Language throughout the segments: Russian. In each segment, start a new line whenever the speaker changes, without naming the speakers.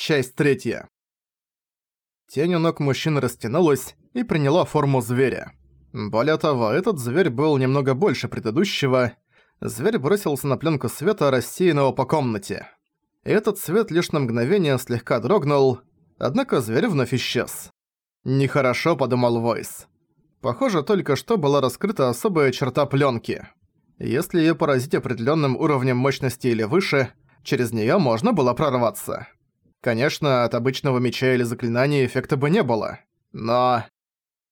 Часть третья. Тень у ног мужчины растянулась и приняла форму зверя. Более того, этот зверь был немного больше предыдущего. Зверь бросился на пленку света, рассеянного по комнате. Этот свет лишь на мгновение слегка дрогнул, однако зверь вновь исчез. «Нехорошо», — подумал Войс. Похоже, только что была раскрыта особая черта пленки. Если ее поразить определенным уровнем мощности или выше, через нее можно было прорваться. Конечно, от обычного меча или заклинания эффекта бы не было. Но...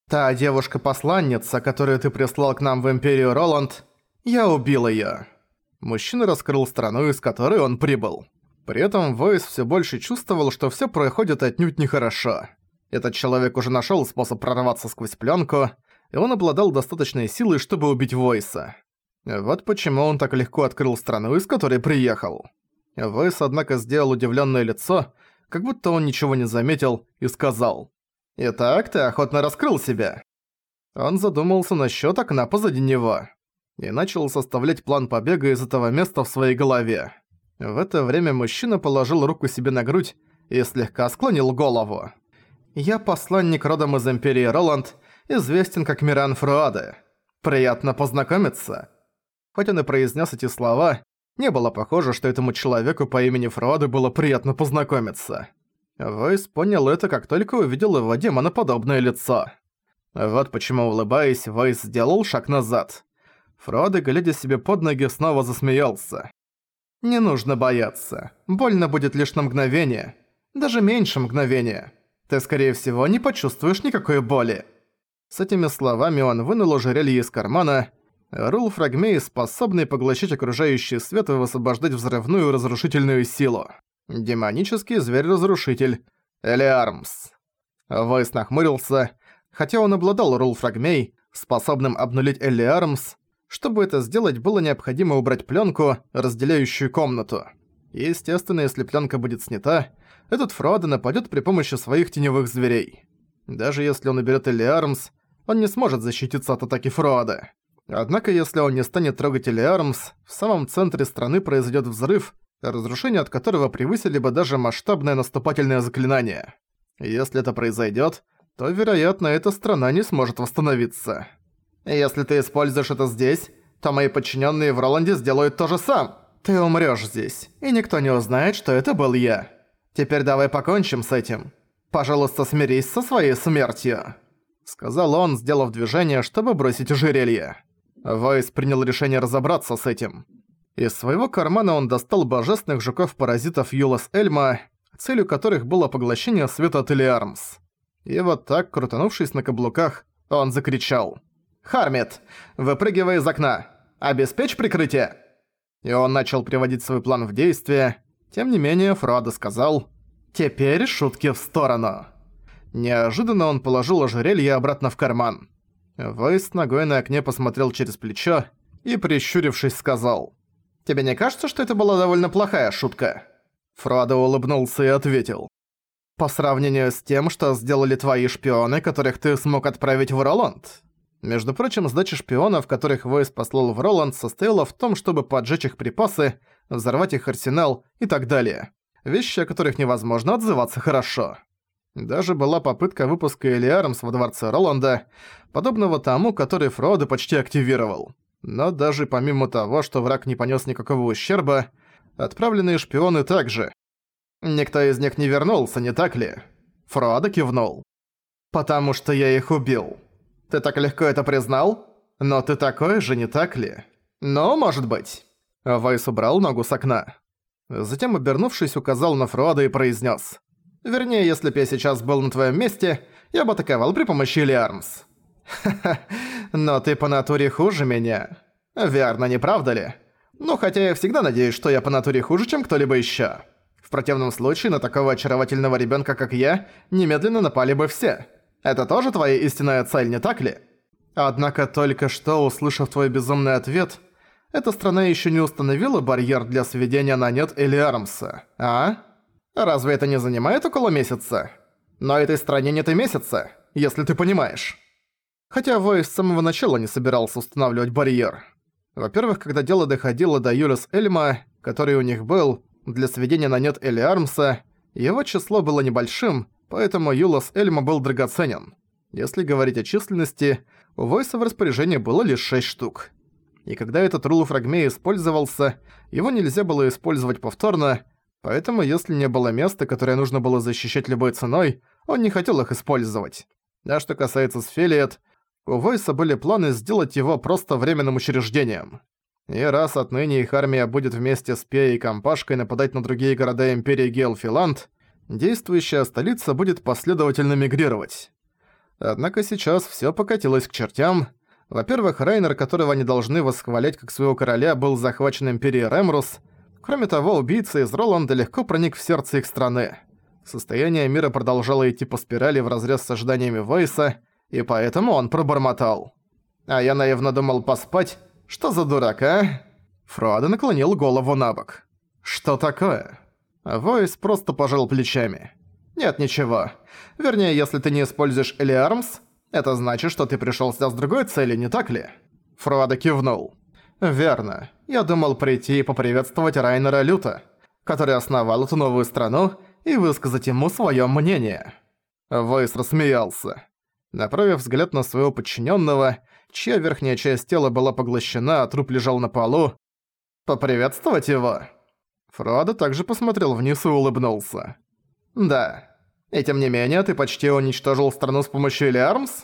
Та девушка-посланница, которую ты прислал к нам в Империю Роланд, я убил её. Мужчина раскрыл страну, из которой он прибыл. При этом Войс всё больше чувствовал, что всё проходит отнюдь нехорошо. Этот человек уже нашёл способ прорваться сквозь плёнку, и он обладал достаточной силой, чтобы убить Войса. Вот почему он так легко открыл страну, из которой приехал. Войс, однако, сделал удивленное лицо, как будто он ничего не заметил, и сказал. «Итак, ты охотно раскрыл себя». Он задумался насчет окна позади него и начал составлять план побега из этого места в своей голове. В это время мужчина положил руку себе на грудь и слегка склонил голову. «Я посланник родом из Империи Роланд, известен как Миран Фруаде. Приятно познакомиться». Хоть он и произнес эти слова, не было похоже, что этому человеку по имени Фроды было приятно познакомиться. Войс понял это, как только увидел его демоноподобное лицо. Вот почему, улыбаясь, Войс сделал шаг назад. Фроды, глядя себе под ноги, снова засмеялся. «Не нужно бояться. Больно будет лишь на мгновение. Даже меньше мгновения. Ты, скорее всего, не почувствуешь никакой боли». С этими словами он вынул ожерелье из кармана Рул Фрагмей, способный поглощать окружающий свет и высвобождать взрывную разрушительную силу. Демонический зверь-разрушитель. Элиармс. Войс нахмурился. Хотя он обладал Рул Фрагмей, способным обнулить Элиармс, чтобы это сделать, было необходимо убрать пленку, разделяющую комнату. Естественно, если пленка будет снята, этот Фродо нападет при помощи своих теневых зверей. Даже если он уберет Элиармс, он не сможет защититься от атаки Фрода. Однако, если он не станет трогать Элиармс, в самом центре страны произойдет взрыв, разрушение от которого превысили бы даже масштабное наступательное заклинание. Если это произойдет, то, вероятно, эта страна не сможет восстановиться. Если ты используешь это здесь, то мои подчиненные в Роланде сделают то же сам. Ты умрёшь здесь, и никто не узнает, что это был я. Теперь давай покончим с этим. Пожалуйста, смирись со своей смертью», — сказал он, сделав движение, чтобы бросить ожерелье. Вайс принял решение разобраться с этим. Из своего кармана он достал божественных жуков-паразитов Юлас Эльма, целью которых было поглощение света от Элиармс. И вот так, крутанувшись на каблуках, он закричал. «Хармит, выпрыгивай из окна! Обеспечь прикрытие!» И он начал приводить свой план в действие. Тем не менее, Фродо сказал «Теперь шутки в сторону». Неожиданно он положил ожерелье обратно в карман. Войс ногой на окне посмотрел через плечо и, прищурившись, сказал. «Тебе не кажется, что это была довольно плохая шутка?» Фродо улыбнулся и ответил. «По сравнению с тем, что сделали твои шпионы, которых ты смог отправить в Роланд». Между прочим, сдача шпионов, которых Войс послал в Роланд, состояла в том, чтобы поджечь их припасы, взорвать их арсенал и так далее. Вещи, о которых невозможно отзываться хорошо. Даже была попытка выпуска Элиармс во дворце Роланда, подобного тому, который Фродо почти активировал. Но даже помимо того, что враг не понес никакого ущерба, отправленные шпионы также. Никто из них не вернулся, не так ли? Фродо кивнул. «Потому что я их убил. Ты так легко это признал? Но ты такой же, не так ли? Ну, может быть». Вайс убрал ногу с окна. Затем, обернувшись, указал на Фродо и произнес: Вернее, если бы я сейчас был на твоем месте, я бы атаковал при помощи Лиармс. Но ты по натуре хуже меня. Верно, не правда ли? Ну, хотя я всегда надеюсь, что я по натуре хуже, чем кто-либо ещё. В противном случае на такого очаровательного ребёнка, как я, немедленно напали бы все. Это тоже твоя истинная цель, не так ли? Однако только что, услышав твой безумный ответ, эта страна ещё не установила барьер для сведения на нет Элиармса, а? Разве это не занимает около месяца? Но этой стране нет и месяца, если ты понимаешь. Хотя Вой с самого начала не собирался устанавливать барьер. Во-первых, когда дело доходило до Юлис Эльма, который у них был, для сведения на нет Элиармса, Его число было небольшим, поэтому Юлос Эльма был драгоценен. Если говорить о численности, у Войса в распоряжении было лишь 6 штук. И когда этот рул использовался, его нельзя было использовать повторно, поэтому если не было места, которое нужно было защищать любой ценой, он не хотел их использовать. А что касается Сфелиет, у Войса были планы сделать его просто временным учреждением. И раз отныне их армия будет вместе с Пеей и Компашкой нападать на другие города Империи Гейлфиланд, действующая столица будет последовательно мигрировать. Однако сейчас всё покатилось к чертям. Во-первых, Рейнер, которого они должны восхвалять как своего короля, был захвачен Империей Ремрус. Кроме того, убийца из Роланда легко проник в сердце их страны. Состояние мира продолжало идти по спирали вразрез с ожиданиями Войса, и поэтому он пробормотал. А я наивно думал поспать. Что за дурак, а? Фруада наклонил голову на бок. Что такое? Войс просто пожал плечами. Нет, ничего. Вернее, если ты не используешь Элиармс, это значит, что ты пришёл сюда с другой целью, не так ли? Фруада кивнул. Верно. Я думал прийти и поприветствовать Райнера Люта, который основал эту новую страну, и высказать ему своё мнение. Войс рассмеялся. Направив взгляд на своего подчиненного, чья верхняя часть тела была поглощена, а труп лежал на полу, «Поприветствовать его?» Фродо также посмотрел вниз и улыбнулся. «Да. И тем не менее, ты почти уничтожил страну с помощью Элиармс?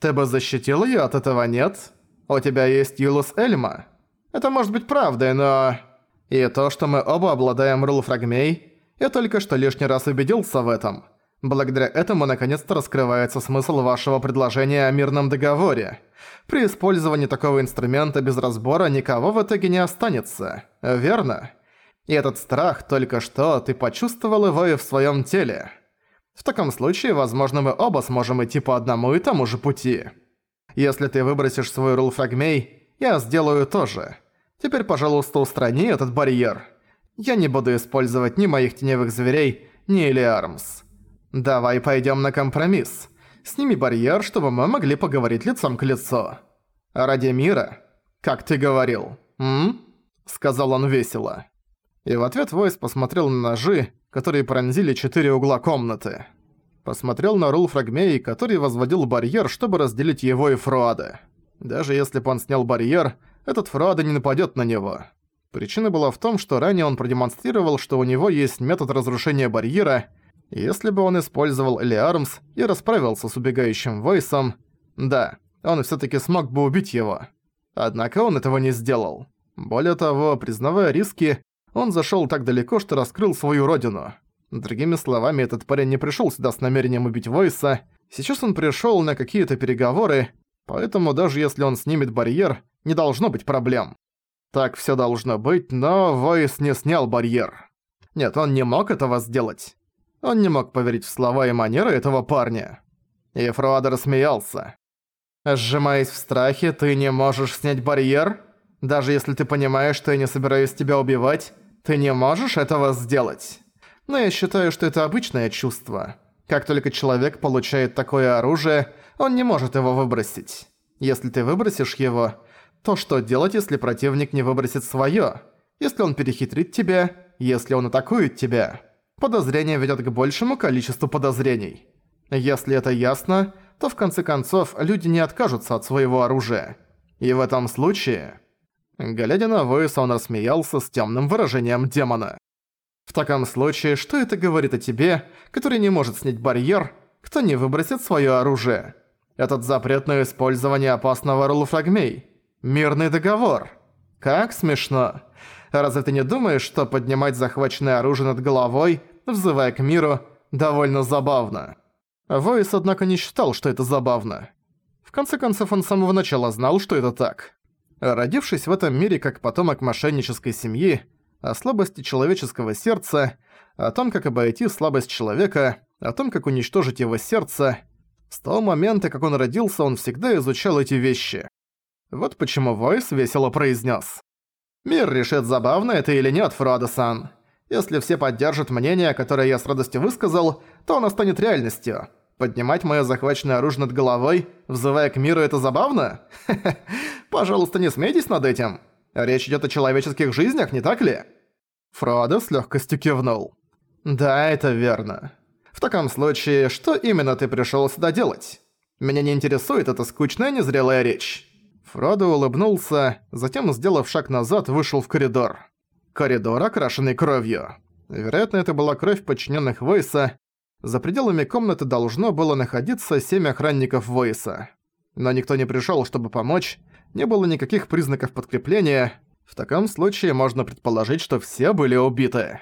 Ты бы защитил её от этого, нет? У тебя есть Юлус Эльма. Это может быть правдой, но... И то, что мы оба обладаем Рул Фрагмей, я только что лишний раз убедился в этом. Благодаря этому наконец-то раскрывается смысл вашего предложения о мирном договоре. При использовании такого инструмента без разбора никого в итоге не останется, верно? И этот страх только что ты почувствовал его и в своем теле. В таком случае, возможно, мы оба сможем идти по одному и тому же пути. Если ты выбросишь свой рул фрагмей, я сделаю то же. Теперь, пожалуйста, устрани этот барьер. Я не буду использовать ни моих теневых зверей, ни Элиармс. «Давай пойдем на компромисс. Сними барьер, чтобы мы могли поговорить лицом к лицу. Ради мира, как ты говорил, м?» Сказал он весело. И в ответ Войс посмотрел на ножи, которые пронзили четыре угла комнаты. Посмотрел на Рул Фрагмей, который возводил барьер, чтобы разделить его и Фруада. Даже если бы он снял барьер, этот Фруада не нападет на него. Причина была в том, что ранее он продемонстрировал, что у него есть метод разрушения барьера – если бы он использовал Элиармс и расправился с убегающим Войсом, да, он всё-таки смог бы убить его. Однако он этого не сделал. Более того, признавая риски, он зашёл так далеко, что раскрыл свою родину. Другими словами, этот парень не пришёл сюда с намерением убить Войса, сейчас он пришёл на какие-то переговоры, поэтому даже если он снимет барьер, не должно быть проблем. Так всё должно быть, но Войс не снял барьер. Нет, он не мог этого сделать. Он не мог поверить в слова и манеры этого парня. И рассмеялся. «Сжимаясь в страхе, ты не можешь снять барьер? Даже если ты понимаешь, что я не собираюсь тебя убивать, ты не можешь этого сделать? Но я считаю, что это обычное чувство. Как только человек получает такое оружие, он не может его выбросить. Если ты выбросишь его, то что делать, если противник не выбросит своё? Если он перехитрит тебя, если он атакует тебя?» подозрение ведет к большему количеству подозрений. Если это ясно, то в конце концов люди не откажутся от своего оружия. И в этом случае... Глядя на Войса, он рассмеялся с темным выражением демона. В таком случае, что это говорит о тебе, который не может снять барьер, кто не выбросит свое оружие? Этот запрет на использование опасного рулфрагмей. Мирный договор. Как смешно. Разве ты не думаешь, что поднимать захваченное оружие над головой, взывая к миру, довольно забавно? Войс, однако, не считал, что это забавно. В конце концов, он с самого начала знал, что это так. Родившись в этом мире как потомок мошеннической семьи, о слабости человеческого сердца, о том, как обойти слабость человека, о том, как уничтожить его сердце, с того момента, как он родился, он всегда изучал эти вещи. Вот почему Войс весело произнес: Мир решит, забавно это или нет, Фродо-сан. Если все поддержат мнение, которое я с радостью высказал, то оно станет реальностью. Поднимать моё захваченное оружие над головой, взывая к миру, это забавно? Пожалуйста, не смейтесь над этим. Речь идёт о человеческих жизнях, не так ли? Фродо с лёгкостью кивнул. «Да, это верно. В таком случае, что именно ты пришёл сюда делать? Меня не интересует эта скучная незрелая речь». Фродо улыбнулся, затем, сделав шаг назад, вышел в коридор. Коридор, окрашенный кровью. Вероятно, это была кровь подчиненных Войса. За пределами комнаты должно было находиться семь охранников Войса. Но никто не пришёл, чтобы помочь, не было никаких признаков подкрепления. В таком случае можно предположить, что все были убиты.